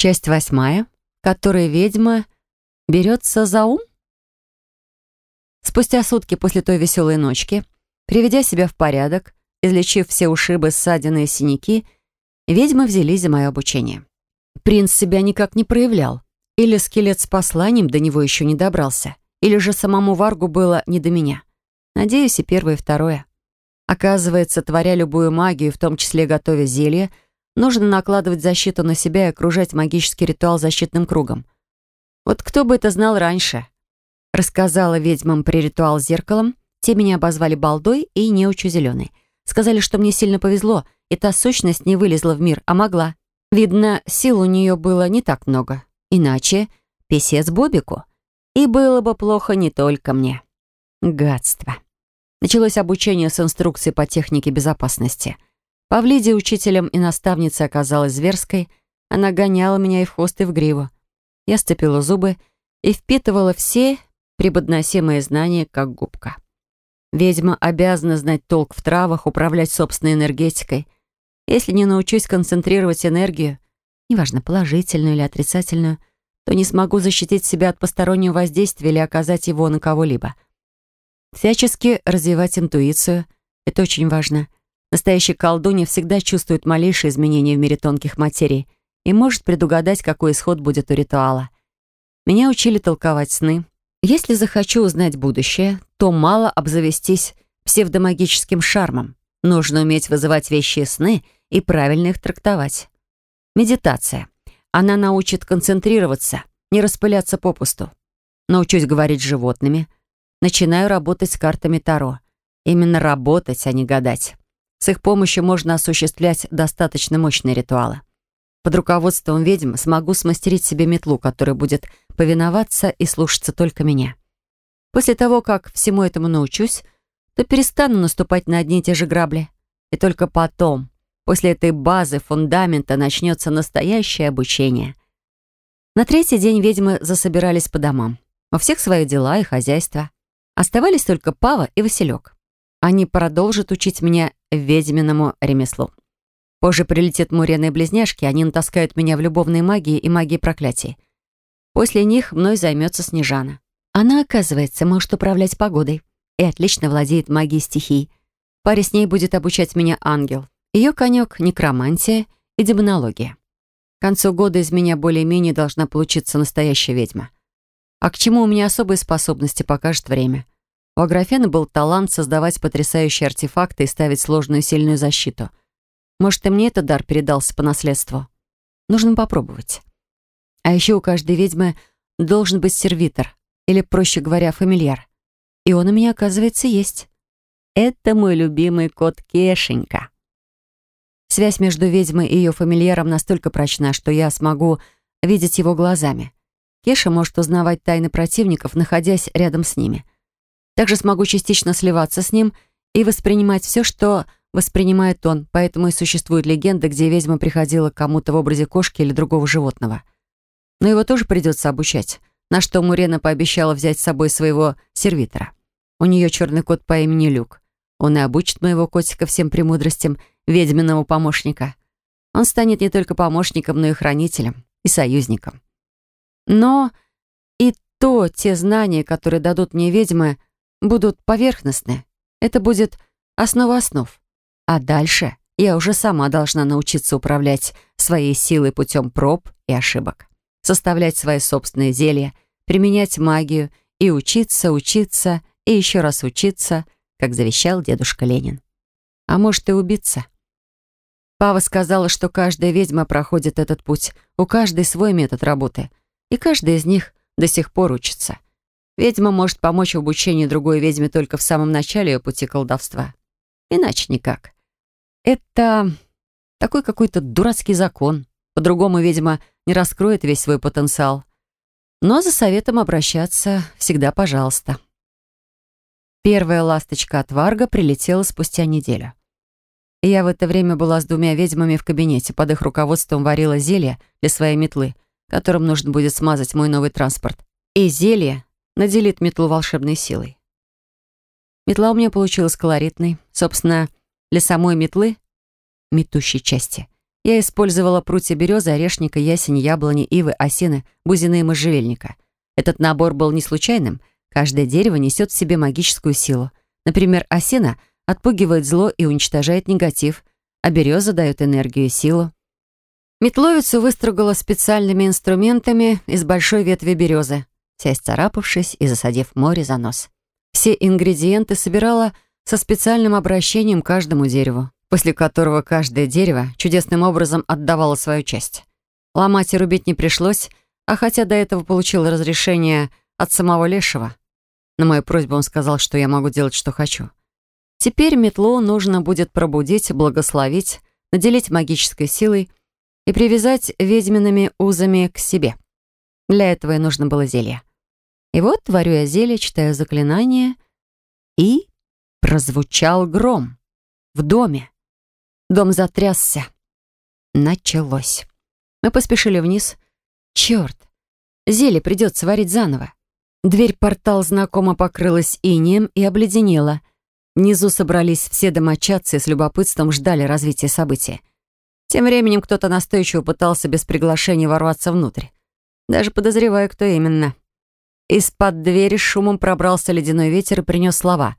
Часть восьмая, которой ведьма берется за ум? Спустя сутки после той веселой ночки, приведя себя в порядок, излечив все ушибы, ссадины и синяки, ведьмы взялись за мое обучение. Принц себя никак не проявлял. Или скелет с посланием до него еще не добрался, или же самому Варгу было не до меня. Надеюсь, и первое, и второе. Оказывается, творя любую магию, в том числе готовя зелье, нужно накладывать защиту на себя и окружать магический ритуал защитным кругом. Вот кто бы это знал раньше? Рассказала ведьмам при ритуал с зеркалом, те меня обозвали балдой и неучу зеленой. Сказали, что мне сильно повезло, и та сущность не вылезла в мир, а могла. Видно, сил у нее было не так много. Иначе писец Бобику. И было бы плохо не только мне. Гадство. Началось обучение с инструкцией по технике безопасности. Павлидия учителем и наставницей оказалась зверской. Она гоняла меня и в хвост, и в гриву. Я сцепила зубы и впитывала все преподносимые знания, как губка. Ведьма обязана знать толк в травах, управлять собственной энергетикой. Если не научусь концентрировать энергию, неважно, положительную или отрицательную, то не смогу защитить себя от постороннего воздействия или оказать его на кого-либо. Всячески развивать интуицию — это очень важно. Настоящий колдунья всегда чувствует малейшие изменения в мире тонких материй и может предугадать, какой исход будет у ритуала. Меня учили толковать сны, если захочу узнать будущее, то мало обзавестись псевдомагическим шармом. Нужно уметь вызывать вещи сны и правильно их трактовать. Медитация. Она научит концентрироваться, не распыляться попусту. Научусь говорить с животными. Начинаю работать с картами Таро. Именно работать, а не гадать. С их помощью можно осуществлять достаточно мощные ритуалы. Под руководством ведьм смогу смастерить себе метлу, которая будет повиноваться и слушаться только меня. После того, как всему этому научусь, то перестану наступать на одни и те же грабли. И только потом, после этой базы, фундамента, начнется настоящее обучение. На третий день ведьмы засобирались по домам. У всех свои дела и хозяйства. Оставались только Пава и Василек. Они продолжат учить меня ведьминому ремеслу. Позже прилетят муреные близняшки, они натаскают меня в любовной магии и магии проклятий. После них мной займется Снежана. Она, оказывается, может управлять погодой и отлично владеет магией стихий. Паре с ней будет обучать меня ангел. Ее конек — некромантия и демонология. К концу года из меня более-менее должна получиться настоящая ведьма. А к чему у меня особые способности, покажет время. У Аграфена был талант создавать потрясающие артефакты и ставить сложную сильную защиту — может, и мне этот дар передался по наследству. Нужно попробовать. А еще у каждой ведьмы должен быть сервитор, или, проще говоря, фамильяр. И он у меня, оказывается, есть. Это мой любимый кот Кешенька. Связь между ведьмой и ее фамильяром настолько прочна, что я смогу видеть его глазами. Кеша может узнавать тайны противников, находясь рядом с ними. Также смогу частично сливаться с ним и воспринимать все, что воспринимает он, поэтому и существует легенда, где ведьма приходила к кому-то в образе кошки или другого животного. Но его тоже придется обучать, на что Мурена пообещала взять с собой своего сервитора. У нее черный кот по имени Люк. Он и обучит моего котика всем премудростям ведьминого помощника. Он станет не только помощником, но и хранителем, и союзником. Но и то те знания, которые дадут мне ведьмы, будут поверхностны. Это будет основа основ. А дальше я уже сама должна научиться управлять своей силой путем проб и ошибок, составлять свои собственные зелья, применять магию и учиться, учиться и еще раз учиться, как завещал дедушка Ленин. А может и убиться. Пава сказала, что каждая ведьма проходит этот путь, у каждой свой метод работы, и каждая из них до сих пор учится. Ведьма может помочь в обучении другой ведьме только в самом начале ее пути колдовства. Иначе никак. Это такой какой-то дурацкий закон. По-другому, видимо, не раскроет весь свой потенциал. Но за советом обращаться всегда пожалуйста. Первая ласточка от Варга прилетела спустя неделю. И я в это время была с двумя ведьмами в кабинете. Под их руководством варила зелье для своей метлы, которым нужно будет смазать мой новый транспорт. И зелье наделит метлу волшебной силой. Метла у меня получилась колоритной. Собственно, для самой метлы, метущей части, Я использовала прутья березы, орешника, ясень, яблони, ивы, осины, бузины и можжевельника. Этот набор был не случайным. Каждое дерево несет в себе магическую силу. Например, осина отпугивает зло и уничтожает негатив, а береза дает энергию и силу. Метловицу выстругала специальными инструментами из большой ветви березы, вся исцарапавшись и засадив море за нос. Все ингредиенты собирала со специальным обращением к каждому дереву, после которого каждое дерево чудесным образом отдавало свою часть. Ломать и рубить не пришлось, а хотя до этого получил разрешение от самого Лешего. На мою просьбу он сказал, что я могу делать, что хочу. Теперь метлу нужно будет пробудить, благословить, наделить магической силой и привязать ведьмиными узами к себе. Для этого и нужно было зелье. И вот творю я зелье, читаю заклинание, и прозвучал гром. В доме. Дом затрясся. Началось. Мы поспешили вниз. Черт, зелье придется варить заново. Дверь-портал знакомо покрылась инием и обледенела. Внизу собрались все домочадцы и с любопытством ждали развития событий. Тем временем кто-то настойчиво пытался без приглашения ворваться внутрь. Даже подозреваю, кто именно. Из-под двери шумом пробрался ледяной ветер и принес слова.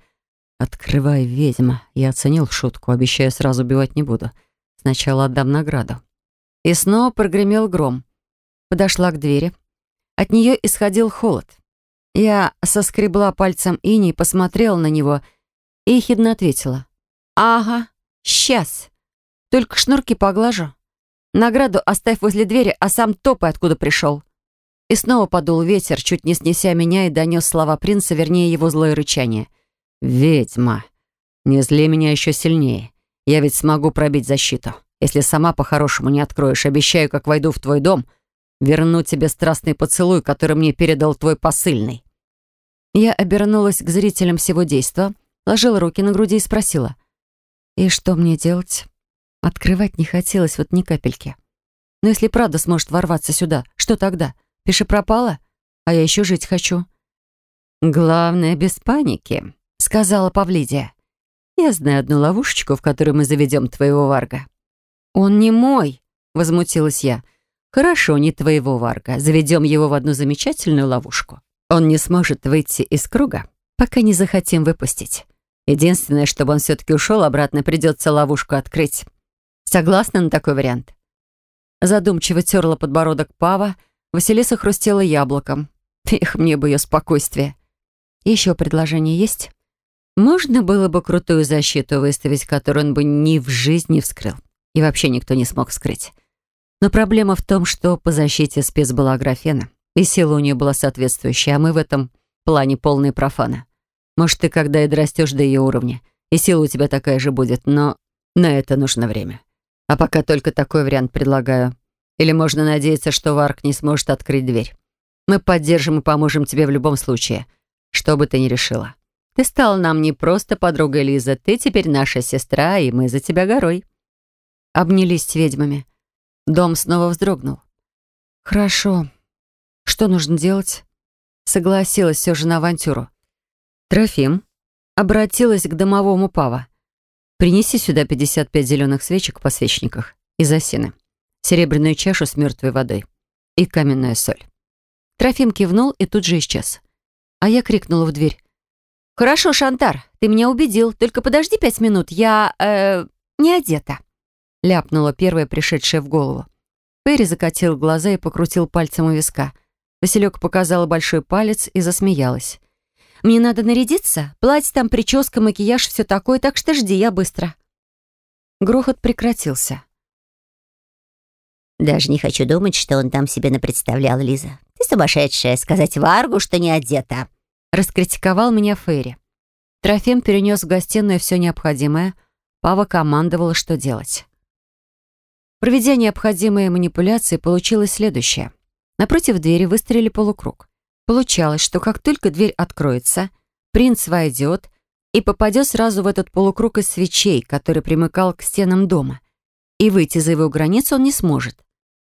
«Открывай, ведьма. Я оценил шутку, обещаю, сразу убивать не буду. Сначала отдам награду». И снова прогремел гром. Подошла к двери. От нее исходил холод. Я соскребла пальцем иней, посмотрела на него и ехидно ответила. «Ага, сейчас. Только шнурки поглажу. Награду оставь возле двери, а сам топай, откуда пришел». И снова подул ветер, чуть не снеся меня, и донес слова принца, вернее, его злое рычание. «Ведьма, не зли меня еще сильнее. Я ведь смогу пробить защиту. Если сама по-хорошему не откроешь, обещаю, как войду в твой дом, верну тебе страстный поцелуй, который мне передал твой посыльный». Я обернулась к зрителям всего действа, ложила руки на груди и спросила. «И что мне делать?» Открывать не хотелось вот ни капельки. Но если правда сможет ворваться сюда, что тогда? Пиши пропала? А я еще жить хочу». «Главное, без паники», — сказала Павлидия. «Я знаю одну ловушечку, в которую мы заведем твоего варга». «Он не мой», — возмутилась я. «Хорошо, не твоего варга. Заведем его в одну замечательную ловушку. Он не сможет выйти из круга, пока не захотим выпустить. Единственное, чтобы он все-таки ушел обратно, придется ловушку открыть. Согласна на такой вариант?» Задумчиво терла подбородок Пава, — Василиса хрустела яблоком. Эх, мне бы ее спокойствие. Еще предложение есть? Можно было бы крутую защиту выставить, которую он бы ни в жизни вскрыл. И вообще никто не смог вскрыть. Но проблема в том, что по защите спец была графена, и сила у нее была соответствующая, а мы в этом плане полные профаны. Может, ты когда и дорастешь до ее уровня, и сила у тебя такая же будет, но на это нужно время. А пока только такой вариант предлагаю. Или можно надеяться, что Варк не сможет открыть дверь. Мы поддержим и поможем тебе в любом случае, что бы ты ни решила. Ты стала нам не просто подругой Лиза, ты теперь наша сестра, и мы за тебя горой». Обнялись с ведьмами. Дом снова вздрогнул. «Хорошо. Что нужно делать?» Согласилась все же на авантюру. Трофим обратилась к домовому Пава. «Принеси сюда 55 зеленых свечек в посвечниках из осины серебряную чашу с мертвой водой и каменная соль. Трофим кивнул и тут же исчез. А я крикнула в дверь. «Хорошо, Шантар, ты меня убедил. Только подожди пять минут, я... э не одета». Ляпнула первая, пришедшая в голову. Перри закатил глаза и покрутил пальцем у виска. Василек показала большой палец и засмеялась. «Мне надо нарядиться. Платье там, прическа, макияж, все такое, так что жди, я быстро». Грохот прекратился. Даже не хочу думать, что он там себе напредставлял, Лиза. Ты сумасшедшая, сказать Варгу, что не одета. Раскритиковал меня Фейри. Трофим перенес в гостиную все необходимое. Пава командовала, что делать. Проведя необходимые манипуляции, получилось следующее. Напротив двери выстрелили полукруг. Получалось, что как только дверь откроется, принц войдет и попадет сразу в этот полукруг из свечей, который примыкал к стенам дома. И выйти за его границу он не сможет.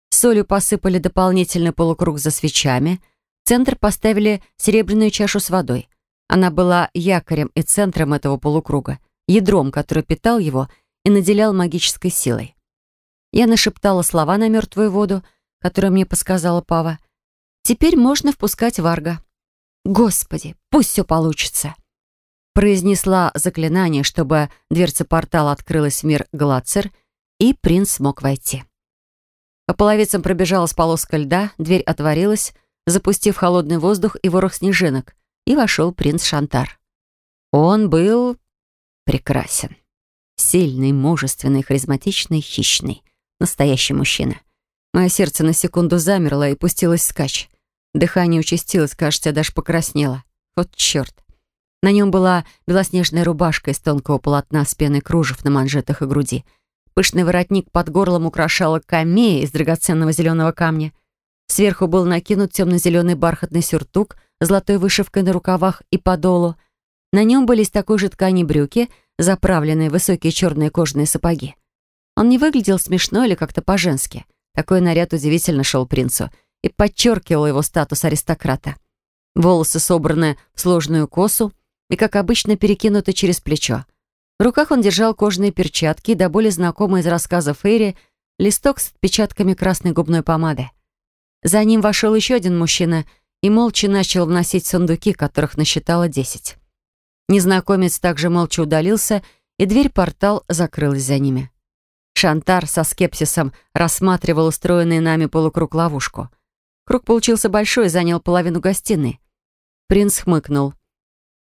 Солью посыпали дополнительный полукруг за свечами. В центр поставили серебряную чашу с водой. Она была якорем и центром этого полукруга, ядром, который питал его и наделял магической силой. Я нашептала слова на мертвую воду, которую мне подсказала Пава. Теперь можно впускать Варга. Господи, пусть все получится. Произнесла заклинание, чтобы дверца портала открылась в мир Глацер, и принц смог войти. По половицам пробежалась полоска льда, дверь отворилась, запустив холодный воздух и ворох снежинок, и вошел принц Шантар. Он был прекрасен. Сильный, мужественный, харизматичный, хищный. Настоящий мужчина. Мое сердце на секунду замерло и пустилось скач. Дыхание участилось, кажется, даже покраснела. Вот черт. На нем была белоснежная рубашка из тонкого полотна с пеной кружев на манжетах и груди. Пышный воротник под горлом украшала камея из драгоценного зеленого камня. Сверху был накинут темно-зеленый бархатный сюртук с золотой вышивкой на рукавах и подолу. На нем были из такой же ткани брюки, заправленные высокие черные кожаные сапоги. Он не выглядел смешно или как-то по-женски. Такой наряд удивительно шел принцу и подчеркивал его статус аристократа. Волосы собраны в сложную косу и, как обычно, перекинуты через плечо. В руках он держал кожаные перчатки и до боли знакомый из рассказа Фейри листок с отпечатками красной губной помады. За ним вошел еще один мужчина и молча начал вносить сундуки, которых насчитало десять. Незнакомец также молча удалился, и дверь-портал закрылась за ними. Шантар со скепсисом рассматривал устроенный нами полукруг-ловушку. Круг получился большой и занял половину гостиной. Принц хмыкнул.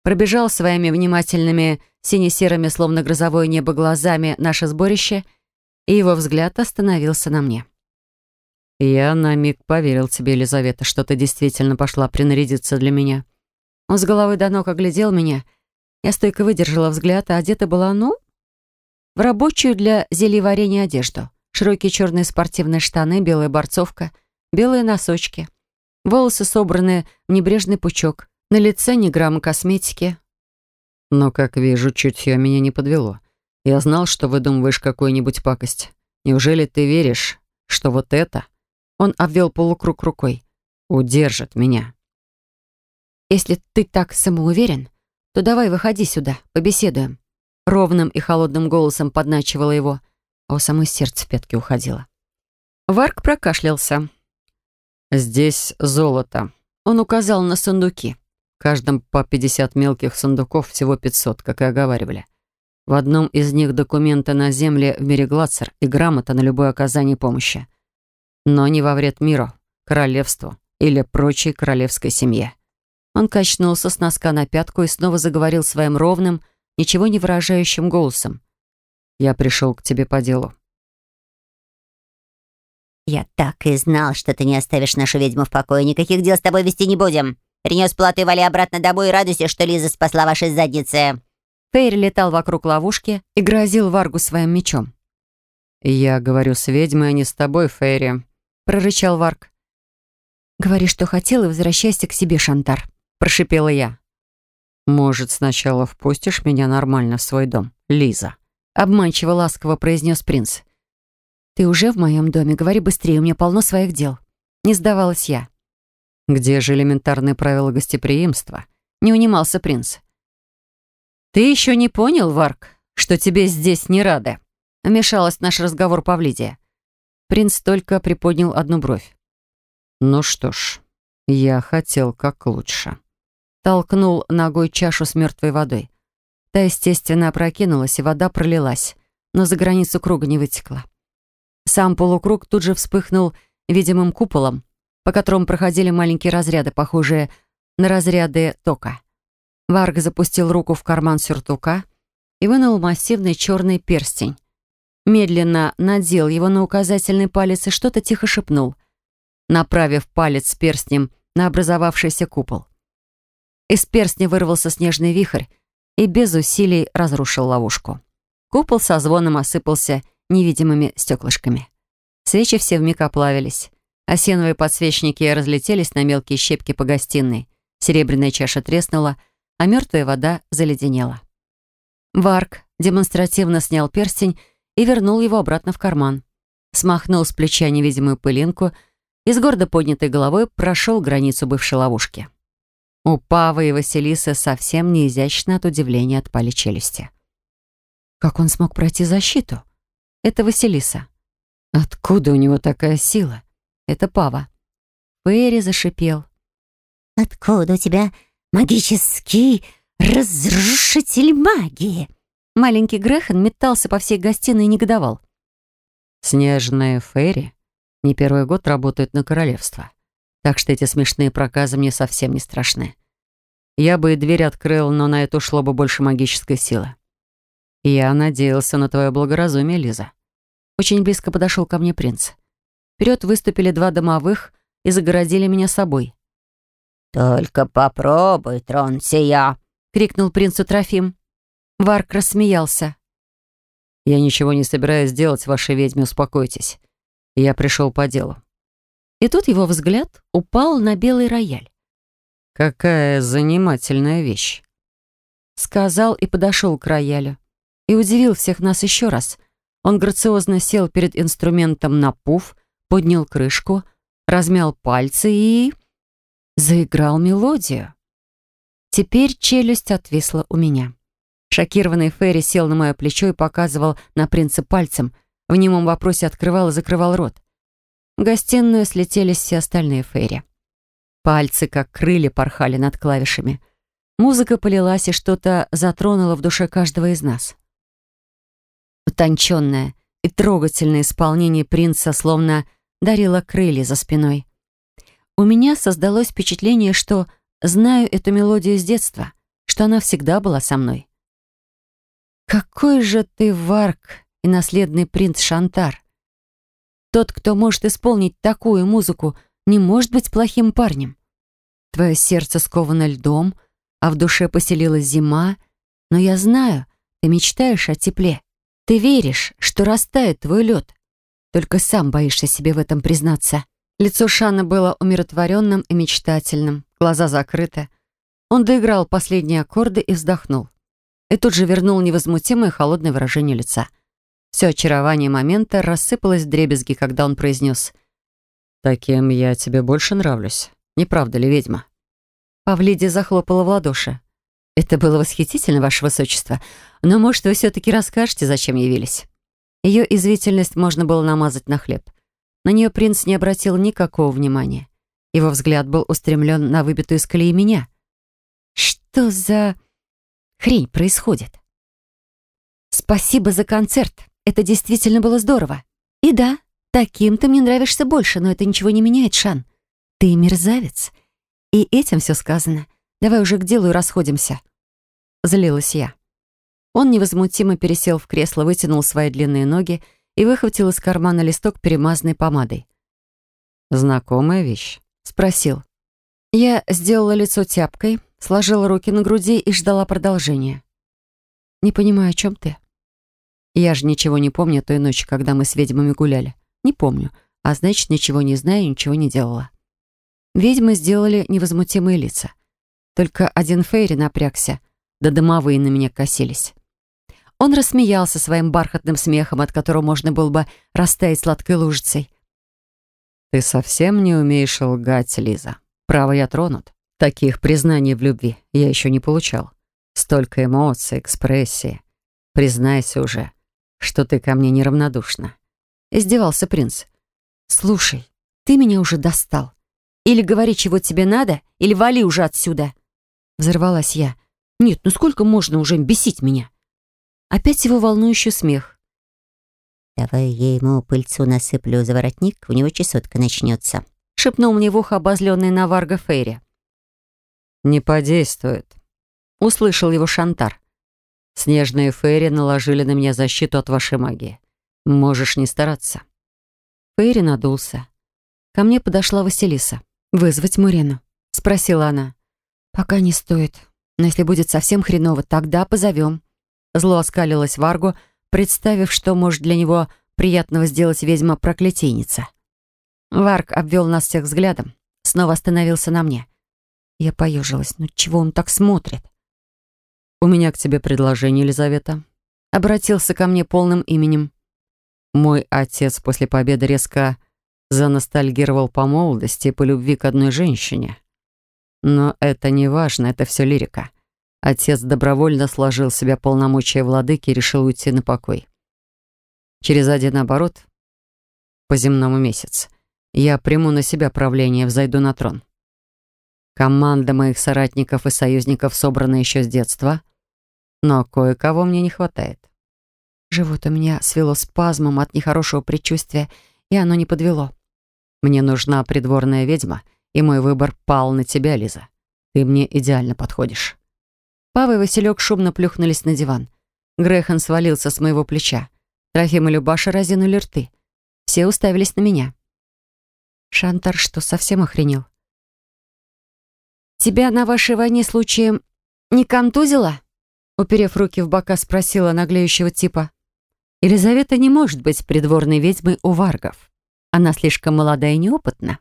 Пробежал своими внимательными сине-серыми, словно грозовое небо, глазами наше сборище, и его взгляд остановился на мне. «Я на миг поверил тебе, Елизавета, что ты действительно пошла принарядиться для меня». Он с головой до ног оглядел меня — я стойко выдержала взгляд, а одета была, ну, в рабочую для зельеварения одежду. Широкие черные спортивные штаны, белая борцовка, белые носочки. Волосы собраны в небрежный пучок. На лице ни грамма косметики. Но, как вижу, чутье меня не подвело. Я знал, что выдумываешь какую-нибудь пакость. Неужели ты веришь, что вот это... Он обвел полукруг рукой. Удержит меня. Если ты так самоуверен, то давай выходи сюда, побеседуем». Ровным и холодным голосом подначивала его, а у самой сердце в пятки уходило. Варк прокашлялся. «Здесь золото». Он указал на сундуки. Каждом по 50 мелких сундуков, всего 500, как и оговаривали. В одном из них документы на земле в мире Глацер и грамота на любое оказание помощи. Но не во вред миру, королевству или прочей королевской семье. Он качнулся с носка на пятку и снова заговорил своим ровным, ничего не выражающим голосом. «Я пришел к тебе по делу». «Я так и знал, что ты не оставишь нашу ведьму в покое. Никаких дел с тобой вести не будем. Принес плату и вали обратно домой и радуйся, что Лиза спасла ваши задницы». Фейр летал вокруг ловушки и грозил Варгу своим мечом. «Я говорю с ведьмой, а не с тобой, Фейри», — прорычал Варг. «Говори, что хотел, и возвращайся к себе, Шантар», прошипела я. «Может, сначала впустишь меня нормально в свой дом, Лиза?» Обманчиво ласково произнес принц. «Ты уже в моем доме, говори быстрее, у меня полно своих дел». Не сдавалась я. «Где же элементарные правила гостеприимства?» Не унимался принц. «Ты еще не понял, Варк, что тебе здесь не рады?» Вмешалась наш разговор Павлидия. Принц только приподнял одну бровь. «Ну что ж, я хотел как лучше» толкнул ногой чашу с мертвой водой. Та, естественно, опрокинулась, и вода пролилась, но за границу круга не вытекла. Сам полукруг тут же вспыхнул видимым куполом, по которому проходили маленькие разряды, похожие на разряды тока. Варг запустил руку в карман сюртука и вынул массивный черный перстень. Медленно надел его на указательный палец и что-то тихо шепнул, направив палец с перстнем на образовавшийся купол. Из перстня вырвался снежный вихрь и без усилий разрушил ловушку. Купол со звоном осыпался невидимыми стеклышками. Свечи все вмиг оплавились. Осеновые подсвечники разлетелись на мелкие щепки по гостиной. Серебряная чаша треснула, а мертвая вода заледенела. Варк демонстративно снял перстень и вернул его обратно в карман. Смахнул с плеча невидимую пылинку и с гордо поднятой головой прошел границу бывшей ловушки. У Павы и Василисы совсем неизящно от удивления отпали челюсти. Как он смог пройти защиту? Это Василиса. Откуда у него такая сила? Это Пава. Фейри зашипел. «Откуда у тебя магический разрушитель магии?» Маленький Грехан метался по всей гостиной и негодовал. Снежные Фейри не первый год работают на королевство, так что эти смешные проказы мне совсем не страшны. Я бы и дверь открыл, но на это ушло бы больше магической силы. Я надеялся на твое благоразумие, Лиза. Очень близко подошел ко мне принц. Вперед выступили два домовых и загородили меня собой. «Только попробуй, тронься я!» — крикнул принцу Трофим. Варк рассмеялся. «Я ничего не собираюсь делать, вашей ведьме, успокойтесь. Я пришел по делу». И тут его взгляд упал на белый рояль. «Какая занимательная вещь!» Сказал и подошел к роялю. И удивил всех нас еще раз. Он грациозно сел перед инструментом на пуф, поднял крышку, размял пальцы и... заиграл мелодию. Теперь челюсть отвисла у меня. Шокированный Ферри сел на мое плечо и показывал на принца пальцем. В немом вопросе открывал и закрывал рот. В гостиную слетелись все остальные Ферри. Пальцы, как крылья, порхали над клавишами. Музыка полилась, и что-то затронуло в душе каждого из нас. Утонченное и трогательное исполнение принца словно дарило крылья за спиной. У меня создалось впечатление, что знаю эту мелодию с детства, что она всегда была со мной. «Какой же ты варк и наследный принц Шантар! Тот, кто может исполнить такую музыку, не может быть плохим парнем. Твое сердце сковано льдом, а в душе поселилась зима, но я знаю, ты мечтаешь о тепле. Ты веришь, что растает твой лед, только сам боишься себе в этом признаться». Лицо Шана было умиротворенным и мечтательным, глаза закрыты. Он доиграл последние аккорды и вздохнул и тут же вернул невозмутимое холодное выражение лица. Все очарование момента рассыпалось в дребезги, когда он произнес «Таким я тебе больше нравлюсь. Не правда ли, ведьма?» Павлидия захлопала в ладоши. «Это было восхитительно, ваше высочество, но, может, вы все-таки расскажете, зачем явились?» Ее извительность можно было намазать на хлеб. На нее принц не обратил никакого внимания. Его взгляд был устремлен на выбитую из колеи меня. «Что за...» хрень происходит. Спасибо за концерт. Это действительно было здорово. И да, таким ты мне нравишься больше, но это ничего не меняет, Шан. Ты мерзавец. И этим все сказано. Давай уже к делу и расходимся. Злилась я. Он невозмутимо пересел в кресло, вытянул свои длинные ноги и выхватил из кармана листок, перемазанный помадой. «Знакомая вещь?» — спросил. Я сделала лицо тяпкой, сложила руки на груди и ждала продолжения. «Не понимаю, о чем ты?» Я же ничего не помню той ночи, когда мы с ведьмами гуляли. Не помню, а значит, ничего не знаю и ничего не делала. Ведьмы сделали невозмутимые лица. Только один Фейри напрягся, да домовые на меня косились. Он рассмеялся своим бархатным смехом, от которого можно было бы растаять сладкой лужицей. «Ты совсем не умеешь лгать, Лиза. Право, я тронут. Таких признаний в любви я еще не получал. Столько эмоций, экспрессии. Признайся уже, что ты ко мне неравнодушна. Издевался принц. Слушай, ты меня уже достал. Или говори, чего тебе надо, или вали уже отсюда. Взорвалась я. Нет, ну сколько можно уже бесить меня? Опять его волнующий смех. «Давай я ему пыльцу насыплю за воротник, у него чесотка начнется», — шепнул мне в ухо обозленный Наварга Фейри. «Не подействует», — услышал его Шантар. «Снежные фейри наложили на меня защиту от вашей магии. Можешь не стараться». Фейри надулся. Ко мне подошла Василиса. «Вызвать Мурену?» — спросила она. «Пока не стоит. Но если будет совсем хреново, тогда позовем». Зло оскалилась Варгу, представив, что может для него приятного сделать ведьма-проклятийница. Варг обвел нас всех взглядом, снова остановился на мне. Я поежилась. Ну чего он так смотрит? «У меня к тебе предложение, Елизавета». Обратился ко мне полным именем. Мой отец после победы резко заностальгировал по молодости и по любви к одной женщине. Но это не важно, это все лирика. Отец добровольно сложил себя полномочия владыки и решил уйти на покой. Через один оборот по земному месяц. Я приму на себя правление, взойду на трон. Команда моих соратников и союзников собрана еще с детства, но кое-кого мне не хватает. Живот у меня свело спазмом от нехорошего предчувствия, и оно не подвело. Мне нужна придворная ведьма, и мой выбор пал на тебя, Лиза. Ты мне идеально подходишь. Пава и Василек шумно плюхнулись на диван. Грехан свалился с моего плеча. Трофим и Любаша разинули рты. Все уставились на меня. Шантар что, совсем охренел? «Тебя на вашей войне случаем не контузило?» Уперев руки в бока, спросила наглеющего типа. «Елизавета не может быть придворной ведьмой у варгов. Она слишком молода и неопытна».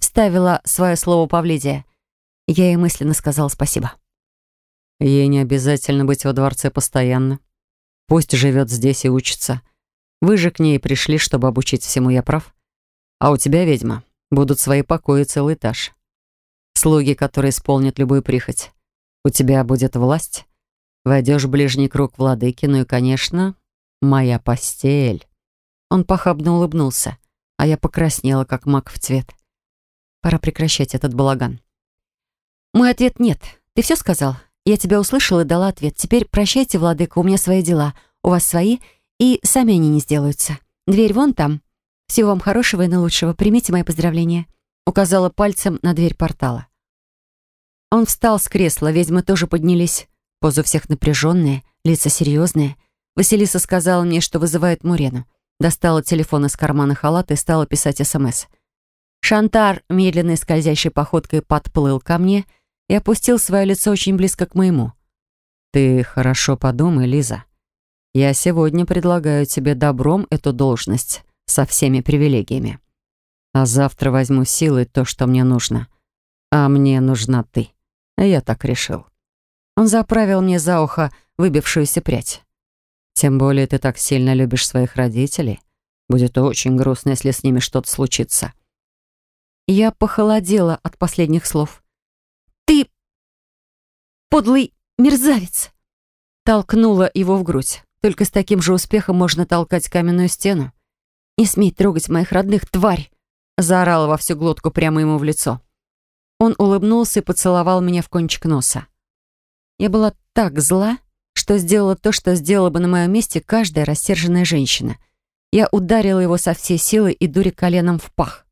Ставила свое слово Павлидия. Я ей мысленно сказала спасибо. Ей не обязательно быть во дворце постоянно. Пусть живет здесь и учится. Вы же к ней пришли, чтобы обучить всему, я прав? А у тебя, ведьма, будут свои покои целый этаж. Слуги, которые исполнят любую прихоть. У тебя будет власть. Войдешь в ближний круг владыки, ну и, конечно, моя постель. Он похабно улыбнулся, а я покраснела, как мак в цвет. Пора прекращать этот балаган. Мой ответ нет. Ты все сказал? Я тебя услышала и дала ответ. Теперь прощайте, владыка, у меня свои дела. У вас свои, и сами они не сделаются. Дверь вон там. Всего вам хорошего и наилучшего. Примите мои поздравления. Указала пальцем на дверь портала. Он встал с кресла, ведьмы тоже поднялись. Поза всех напряженная, лица серьезные. Василиса сказала мне, что вызывает Мурену. Достала телефон из кармана халата и стала писать СМС. Шантар медленной скользящей походкой подплыл ко мне и опустил свое лицо очень близко к моему. «Ты хорошо подумай, Лиза. Я сегодня предлагаю тебе добром эту должность со всеми привилегиями. А завтра возьму силой то, что мне нужно. А мне нужна ты. Я так решил». Он заправил мне за ухо выбившуюся прядь. «Тем более ты так сильно любишь своих родителей. Будет очень грустно, если с ними что-то случится». Я похолодела от последних слов. «Ты подлый мерзавец!» Толкнула его в грудь. Только с таким же успехом можно толкать каменную стену. «Не смей трогать моих родных, тварь!» Заорала во всю глотку прямо ему в лицо. Он улыбнулся и поцеловал меня в кончик носа. Я была так зла, что сделала то, что сделала бы на моем месте каждая рассерженная женщина. Я ударила его со всей силы и дури коленом в пах.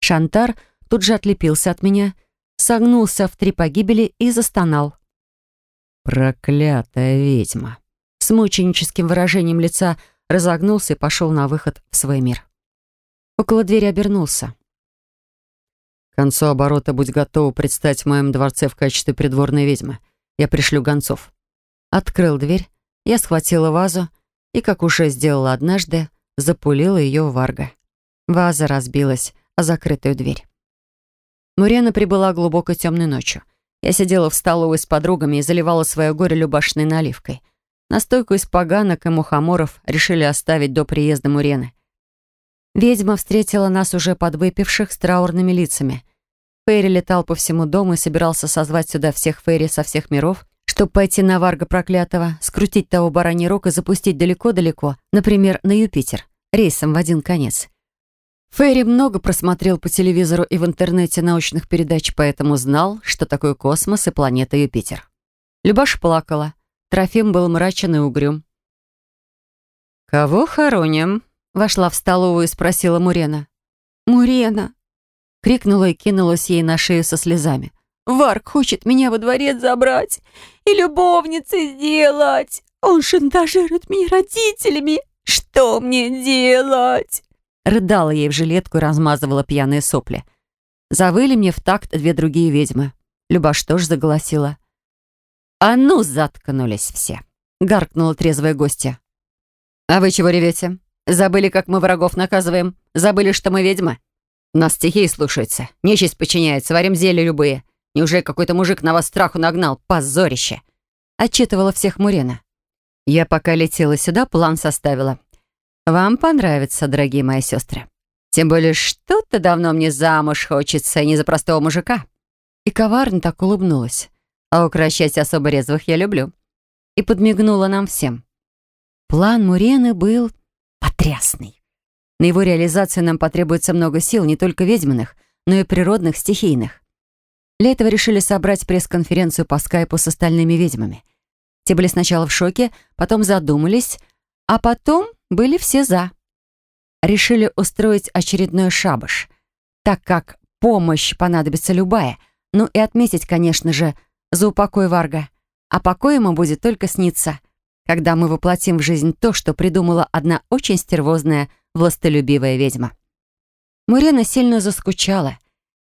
Шантар тут же отлепился от меня, согнулся в три погибели и застонал. «Проклятая ведьма!» С мученическим выражением лица разогнулся и пошел на выход в свой мир. Около двери обернулся. «К концу оборота будь готова предстать в моем дворце в качестве придворной ведьмы. Я пришлю гонцов». Открыл дверь, я схватила вазу и, как уже сделала однажды, запулила ее в Варга. Ваза разбилась о закрытую дверь. Мурена прибыла глубокой темной ночью. Я сидела в столовой с подругами и заливала свое горе любашной наливкой. Настойку из поганок и мухоморов решили оставить до приезда Мурены. Ведьма встретила нас уже подвыпивших с траурными лицами. Фейри летал по всему дому и собирался созвать сюда всех Фейри со всех миров, чтобы пойти на Варга проклятого, скрутить того бараний рог и запустить далеко-далеко, например, на Юпитер, рейсом в один конец. Фейри много просмотрел по телевизору и в интернете научных передач, поэтому знал, что такое космос и планета Юпитер. Любаша плакала. Трофим был мрачен и угрюм. «Кого хороним?» Вошла в столовую и спросила Мурена. «Мурена!» Крикнула и кинулась ей на шею со слезами. «Варк хочет меня во дворец забрать и любовницей сделать. Он шантажирует меня родителями. Что мне делать?» Рыдала ей в жилетку и размазывала пьяные сопли. Завыли мне в такт две другие ведьмы. Любаш тоже заголосила. «А ну, заткнулись все!» — гаркнула трезвая гостья. «А вы чего ревете? Забыли, как мы врагов наказываем? Забыли, что мы ведьмы?» Нас стихии слушается, нечисть подчиняется, варим зелья любые. Неужели какой-то мужик на вас страху нагнал? Позорище!» Отчитывала всех Мурена. Я пока летела сюда, план составила. Вам понравится, дорогие мои сестры. Тем более, что-то давно мне замуж хочется, не за простого мужика. И коварно так улыбнулась. А укращать особо резвых я люблю. И подмигнула нам всем. План Мурены был потрясный. На его реализацию нам потребуется много сил, не только ведьминых, но и природных, стихийных. Для этого решили собрать пресс-конференцию по скайпу с остальными ведьмами. Те были сначала в шоке, потом задумались, а потом были все «за». Решили устроить очередной шабаш, так как помощь понадобится любая, ну и отметить, конечно же, за упокой Варга. А покой ему будет только сниться, когда мы воплотим в жизнь то, что придумала одна очень стервозная, властолюбивая ведьма. Мурена сильно заскучала.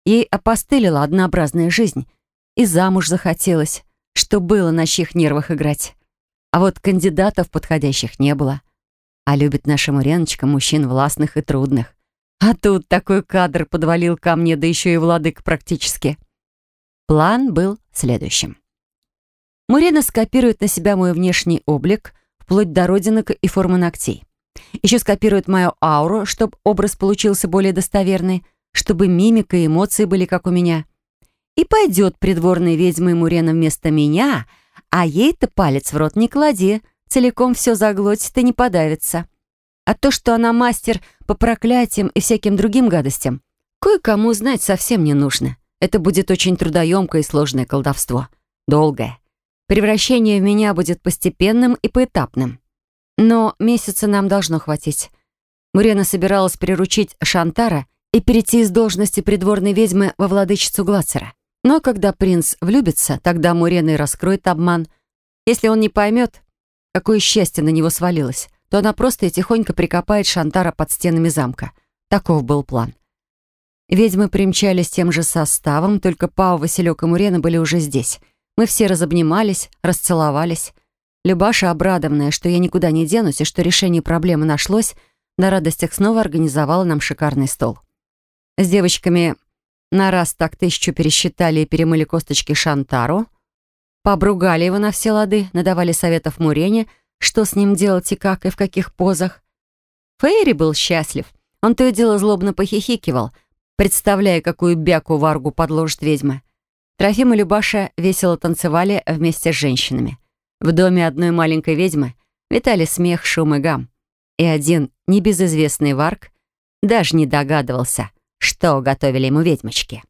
Ей опостылила однообразная жизнь. И замуж захотелось, что было на чьих нервах играть. А вот кандидатов подходящих не было. А любит наша Муреночка мужчин властных и трудных. А тут такой кадр подвалил ко мне, да еще и владык практически. План был следующим. Мурена скопирует на себя мой внешний облик, вплоть до родинок и формы ногтей. Еще скопирует мою ауру, чтобы образ получился более достоверный, чтобы мимика и эмоции были как у меня. И пойдет придворной ведьмой Мурена вместо меня, а ей-то палец в рот не клади, целиком все заглотит и не подавится. А то, что она мастер по проклятиям и всяким другим гадостям, кое-кому знать совсем не нужно. Это будет очень трудоемкое и сложное колдовство. Долгое. Превращение в меня будет постепенным и поэтапным. Но месяца нам должно хватить. Мурена собиралась приручить Шантара и перейти из должности придворной ведьмы во владычицу Глацера. Но когда принц влюбится, тогда Мурена и раскроет обман. Если он не поймет, какое счастье на него свалилось, то она просто и тихонько прикопает Шантара под стенами замка. Таков был план. Ведьмы примчались тем же составом, только Пау, Василек и Мурена были уже здесь — мы все разобнимались, расцеловались. Любаша, обрадованная, что я никуда не денусь и что решение проблемы нашлось, на радостях снова организовала нам шикарный стол. С девочками на раз так тысячу пересчитали и перемыли косточки Шантару, побругали его на все лады, надавали советов Мурене, что с ним делать и как, и в каких позах. Фейри был счастлив. Он то и дело злобно похихикивал, представляя, какую бяку варгу подложит ведьма. Трофим и Любаша весело танцевали вместе с женщинами. В доме одной маленькой ведьмы витали смех, шум и гам. И один небезызвестный варк даже не догадывался, что готовили ему ведьмочки.